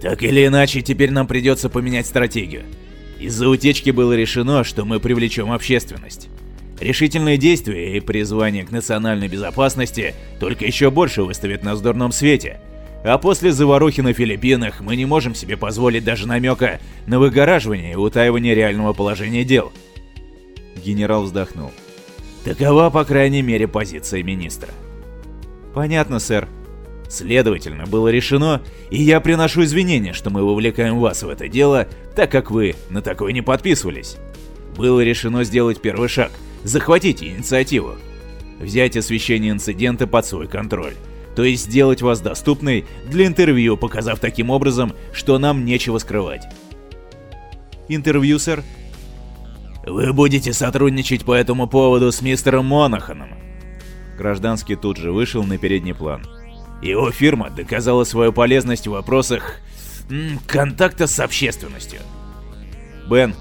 Так или иначе, теперь нам придется поменять стратегию. Из-за утечки было решено, что мы привлечем общественность. Решительные действия и призвание к национальной безопасности только еще больше выставят нас в дурном свете. А после заварухи на Филиппинах мы не можем себе позволить даже намека на выгораживание и утаивание реального положения дел. Генерал вздохнул. Такова, по крайней мере, позиция министра. Понятно, сэр. Следовательно, было решено, и я приношу извинения, что мы вовлекаем вас в это дело, так как вы на такое не подписывались. Было решено сделать первый шаг – захватить инициативу. Взять освещение инцидента под свой контроль. То есть сделать вас доступной для интервью, показав таким образом, что нам нечего скрывать. Интервью, сэр? Вы будете сотрудничать по этому поводу с мистером Монаханом. Гражданский тут же вышел на передний план. Его фирма доказала свою полезность в вопросах контакта с общественностью. Бен.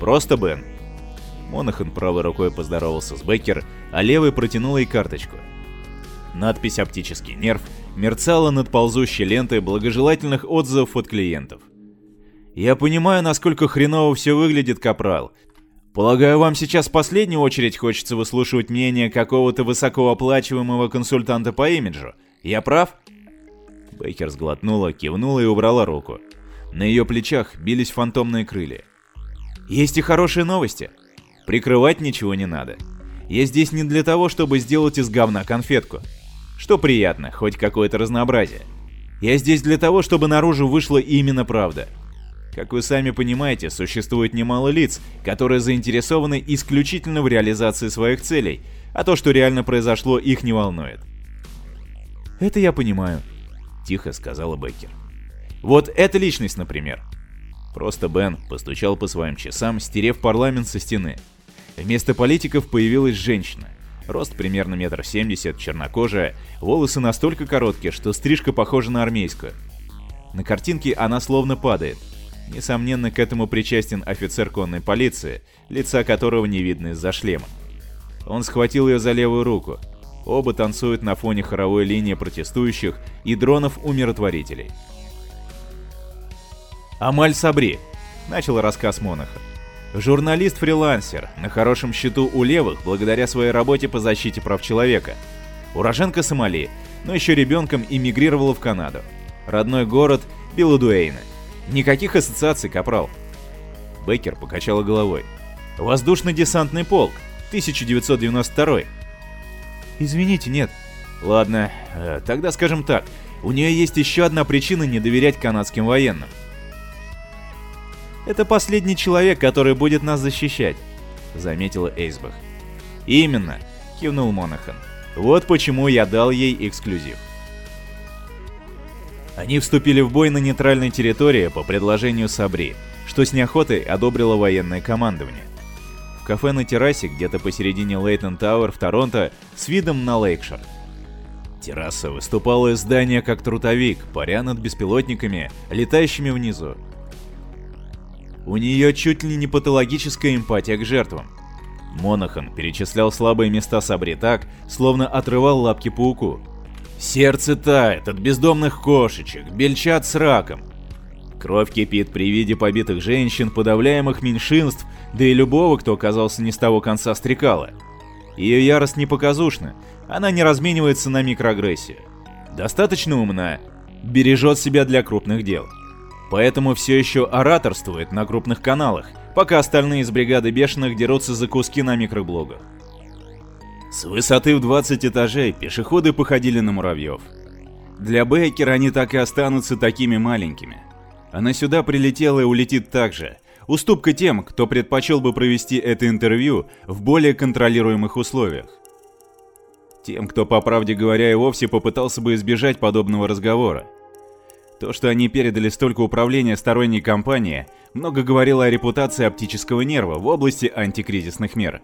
Просто Бен. Монахан правой рукой поздоровался с Беккер, а левой протянул ей карточку. Надпись «Оптический нерв» мерцала над ползущей лентой благожелательных отзывов от клиентов. «Я понимаю, насколько хреново все выглядит, Капрал. Полагаю, вам сейчас в последнюю очередь хочется выслушивать мнение какого-то высокооплачиваемого консультанта по имиджу, я прав?» Бейкер сглотнула, кивнула и убрала руку. На ее плечах бились фантомные крылья. «Есть и хорошие новости. Прикрывать ничего не надо. Я здесь не для того, чтобы сделать из говна конфетку. Что приятно, хоть какое-то разнообразие. Я здесь для того, чтобы наружу вышла именно правда. Как вы сами понимаете, существует немало лиц, которые заинтересованы исключительно в реализации своих целей, а то, что реально произошло, их не волнует. «Это я понимаю», — тихо сказала Беккер. «Вот эта личность, например». Просто Бен постучал по своим часам, стерев парламент со стены. Вместо политиков появилась женщина. Рост примерно метр семьдесят, чернокожая, волосы настолько короткие, что стрижка похожа на армейскую. На картинке она словно падает. Несомненно, к этому причастен офицер конной полиции, лица которого не видно из-за шлема. Он схватил ее за левую руку, Оба танцуют на фоне хоровой линии протестующих и дронов-умиротворителей. Амаль Сабри, начал рассказ Монаха. Журналист-фрилансер, на хорошем счету у левых благодаря своей работе по защите прав человека. Уроженка Сомали, но еще ребенком эмигрировала в Канаду. Родной город Билудуэйна. Никаких ассоциаций, Капрал. Бейкер покачала головой. Воздушно-десантный полк, 1992 Извините, нет. Ладно, э, тогда скажем так. У нее есть еще одна причина не доверять канадским военным. Это последний человек, который будет нас защищать, заметила Эйсбах. Именно, кивнул Монахан. Вот почему я дал ей эксклюзив. Они вступили в бой на нейтральной территории по предложению Сабри, что с неохотой одобрило военное командование кафе на террасе где-то посередине Лейтон Тауэр в Торонто с видом на Лейкшор. Терраса выступала из здания как трутовик, паря над беспилотниками, летающими внизу. У нее чуть ли не патологическая эмпатия к жертвам. Монахан перечислял слабые места Сабри так, словно отрывал лапки пауку. Сердце тает от бездомных кошечек, бельчат с раком, Кровь кипит при виде побитых женщин, подавляемых меньшинств, да и любого, кто оказался не с того конца стрекала. Ее ярость не показушна, она не разменивается на микроагрессию. Достаточно умна, бережет себя для крупных дел. Поэтому все еще ораторствует на крупных каналах, пока остальные из бригады бешеных дерутся за куски на микроблогах. С высоты в 20 этажей пешеходы походили на муравьев. Для Бейкера они так и останутся такими маленькими. Она сюда прилетела и улетит так же. Уступка тем, кто предпочел бы провести это интервью в более контролируемых условиях. Тем, кто, по правде говоря, и вовсе попытался бы избежать подобного разговора. То, что они передали столько управления сторонней компании, много говорило о репутации оптического нерва в области антикризисных мер.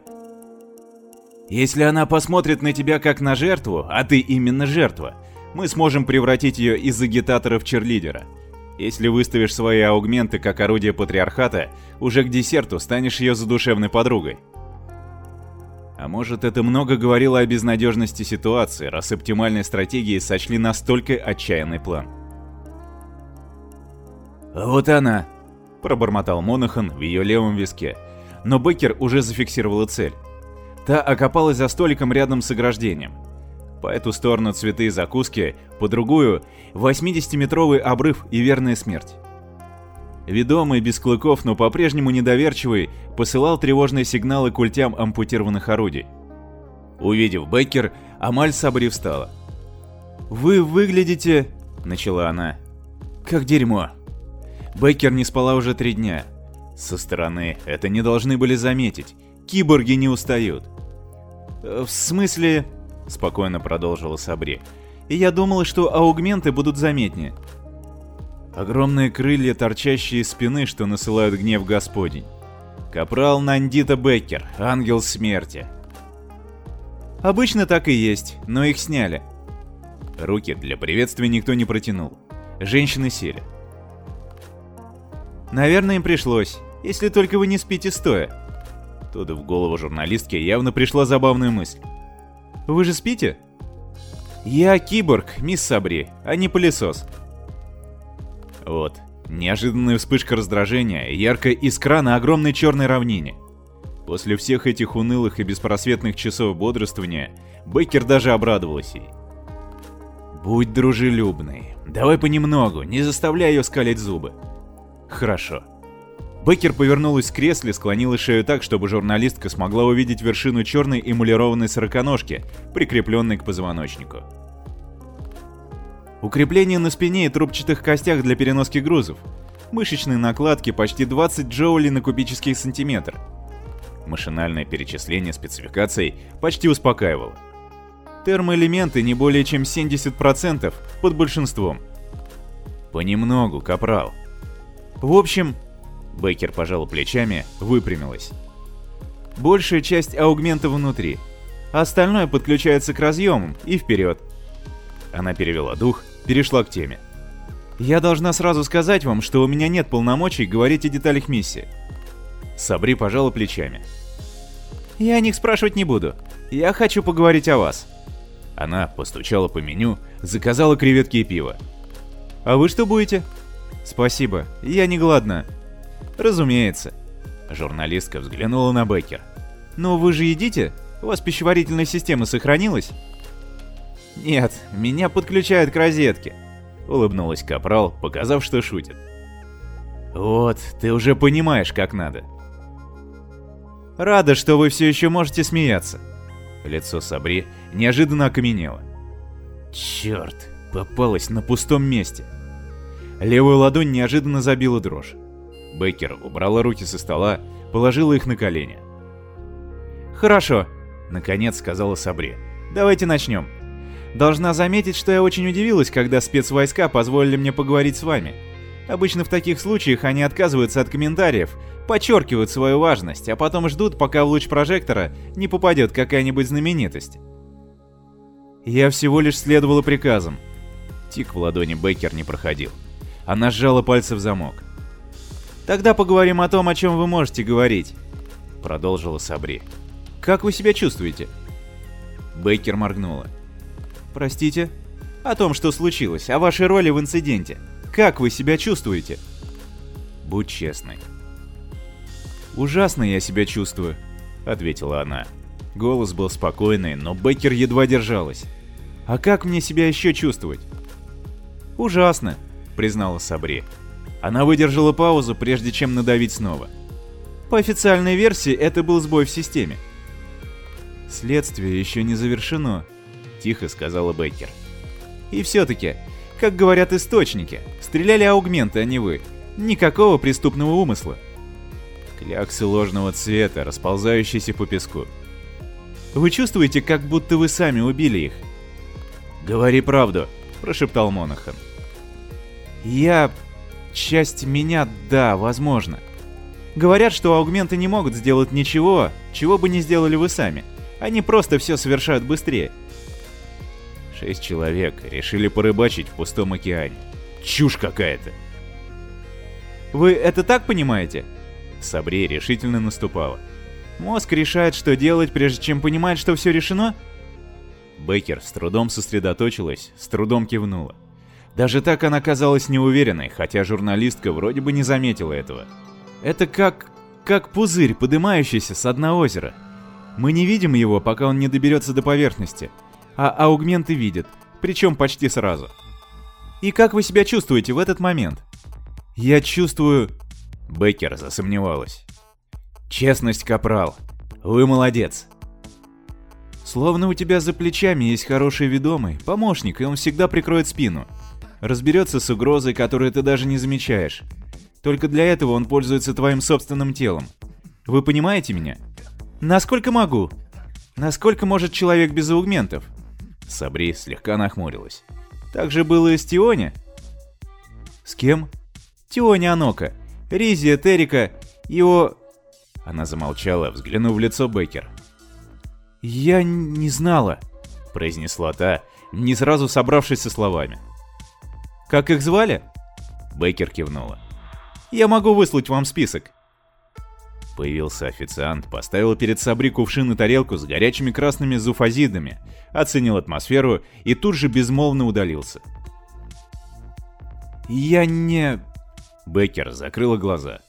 Если она посмотрит на тебя как на жертву, а ты именно жертва, мы сможем превратить ее из агитатора в черлидера – если выставишь свои аугменты как орудие патриархата, уже к десерту станешь ее задушевной подругой. А может это много говорило о безнадежности ситуации, раз оптимальной стратегией сочли настолько отчаянный план. «Вот она!» – пробормотал Монахан в ее левом виске. Но Беккер уже зафиксировала цель. Та окопалась за столиком рядом с ограждением. По эту сторону цветы и закуски, по другую – 80-метровый обрыв и верная смерть. Ведомый, без клыков, но по-прежнему недоверчивый, посылал тревожные сигналы культям ампутированных орудий. Увидев Беккер, Амаль Сабри встала. «Вы выглядите...» – начала она. «Как дерьмо». Беккер не спала уже три дня. Со стороны это не должны были заметить. Киборги не устают. «Э, «В смысле...» – спокойно продолжила Сабри. «Я думала, что аугменты будут заметнее». Огромные крылья, торчащие из спины, что насылают гнев Господень. Капрал Нандита Беккер, ангел смерти. Обычно так и есть, но их сняли. Руки для приветствия никто не протянул. Женщины сели. Наверное, им пришлось, если только вы не спите стоя. Тут в голову журналистки явно пришла забавная мысль. Вы же спите? Я киборг, мисс Сабри, а не пылесос. Вот, неожиданная вспышка раздражения, яркая искра на огромной черной равнине. После всех этих унылых и беспросветных часов бодрствования, Бейкер даже обрадовалась ей. «Будь дружелюбной. Давай понемногу, не заставляй ее скалить зубы». «Хорошо». Беккер повернулась в кресле, склонила шею так, чтобы журналистка смогла увидеть вершину черной эмулированной сороконожки, прикрепленной к позвоночнику. Укрепление на спине и трубчатых костях для переноски грузов. Мышечные накладки почти 20 джоулей на кубический сантиметр. Машинальное перечисление спецификаций почти успокаивало. Термоэлементы не более чем 70% под большинством. Понемногу, капрал. В общем, Бейкер пожал плечами, выпрямилась. Большая часть аугмента внутри. Остальное подключается к разъемам и вперед. Она перевела дух, перешла к теме. Я должна сразу сказать вам, что у меня нет полномочий говорить о деталях миссии. Сабри пожала плечами. Я о них спрашивать не буду. Я хочу поговорить о вас. Она постучала по меню, заказала креветки и пиво. «А вы что будете?» «Спасибо, я не голодна». «Разумеется». Журналистка взглянула на Беккер. «Но вы же едите? У вас пищеварительная система сохранилась?» «Нет, меня подключают к розетке», — улыбнулась Капрал, показав, что шутит. «Вот, ты уже понимаешь, как надо». «Рада, что вы все еще можете смеяться», Лицо Сабри неожиданно окаменело. Черт, попалась на пустом месте. Левую ладонь неожиданно забила дрожь. Бейкер убрала руки со стола, положила их на колени. «Хорошо», — наконец сказала Сабри. «Давайте начнем. Должна заметить, что я очень удивилась, когда спецвойска позволили мне поговорить с вами. Обычно в таких случаях они отказываются от комментариев, подчеркивают свою важность, а потом ждут, пока в луч прожектора не попадет какая-нибудь знаменитость. Я всего лишь следовала приказам. Тик в ладони Бейкер не проходил. Она сжала пальцы в замок. «Тогда поговорим о том, о чем вы можете говорить», — продолжила Сабри. «Как вы себя чувствуете?» Бейкер моргнула. «Простите?» «О том, что случилось, о вашей роли в инциденте. Как вы себя чувствуете?» «Будь честной». «Ужасно я себя чувствую», — ответила она. Голос был спокойный, но Беккер едва держалась. «А как мне себя еще чувствовать?» «Ужасно», — признала Сабри. Она выдержала паузу, прежде чем надавить снова. По официальной версии, это был сбой в системе. «Следствие еще не завершено», — тихо сказала Беккер. «И все-таки, как говорят источники, стреляли аугменты, а не вы. Никакого преступного умысла». Кляксы ложного цвета, расползающиеся по песку. Вы чувствуете, как будто вы сами убили их? Говори правду, прошептал Монахан. Я... Часть меня, да, возможно. Говорят, что аугменты не могут сделать ничего, чего бы не сделали вы сами. Они просто все совершают быстрее. Шесть человек решили порыбачить в пустом океане. Чушь какая-то. Вы это так понимаете? Сабри решительно наступала. Мозг решает, что делать, прежде чем понимает, что все решено? Бейкер с трудом сосредоточилась, с трудом кивнула. Даже так она казалась неуверенной, хотя журналистка вроде бы не заметила этого. Это как... как пузырь, поднимающийся с дна озера. Мы не видим его, пока он не доберется до поверхности, а аугменты видят, причем почти сразу. И как вы себя чувствуете в этот момент? Я чувствую... Беккер засомневалась. Честность, Капрал. Вы молодец. Словно у тебя за плечами есть хороший ведомый, помощник, и он всегда прикроет спину. Разберется с угрозой, которую ты даже не замечаешь. Только для этого он пользуется твоим собственным телом. Вы понимаете меня? Насколько могу? Насколько может человек без аугментов? Сабри слегка нахмурилась. Так же было и с Тионе. С кем? Тионе Анока, Ризи, Терика, его... Она замолчала, взглянув в лицо Беккер. «Я не знала», — произнесла та, не сразу собравшись со словами. «Как их звали?» Бейкер кивнула. «Я могу выслать вам список». Появился официант, поставил перед Сабри кувшин и тарелку с горячими красными зуфазидами, оценил атмосферу и тут же безмолвно удалился. «Я не...» Беккер закрыла глаза.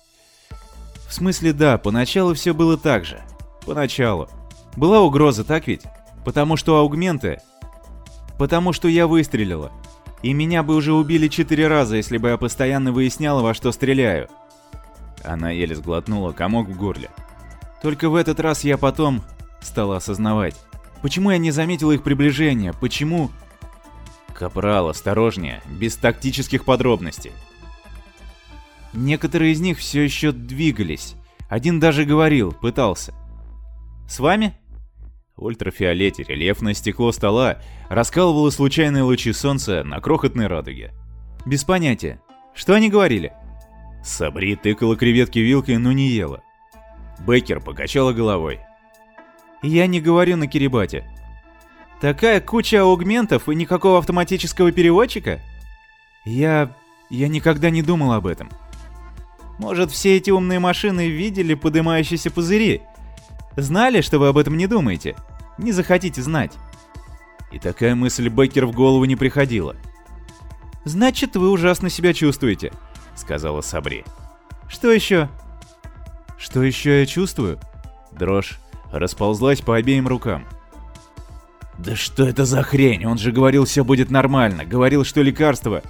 «В смысле, да, поначалу все было так же. Поначалу. Была угроза, так ведь? Потому что аугменты... Потому что я выстрелила. И меня бы уже убили четыре раза, если бы я постоянно выясняла, во что стреляю. Она еле сглотнула комок в горле. Только в этот раз я потом стала осознавать, почему я не заметила их приближения, почему... Капрал, осторожнее, без тактических подробностей. Некоторые из них все еще двигались. Один даже говорил, пытался. «С вами?» Ультрафиолете рельефное стекло стола раскалывало случайные лучи солнца на крохотной радуге. Без понятия. Что они говорили? Сабри тыкала креветки вилкой, но не ела. Беккер покачала головой. «Я не говорю на Кирибате. Такая куча аугментов и никакого автоматического переводчика? Я... я никогда не думал об этом. Может, все эти умные машины видели поднимающиеся пузыри? Знали, что вы об этом не думаете?» не захотите знать. И такая мысль Беккер в голову не приходила. «Значит, вы ужасно себя чувствуете», — сказала Сабри. «Что еще?» «Что еще я чувствую?» Дрожь расползлась по обеим рукам. «Да что это за хрень? Он же говорил, все будет нормально. Говорил, что лекарство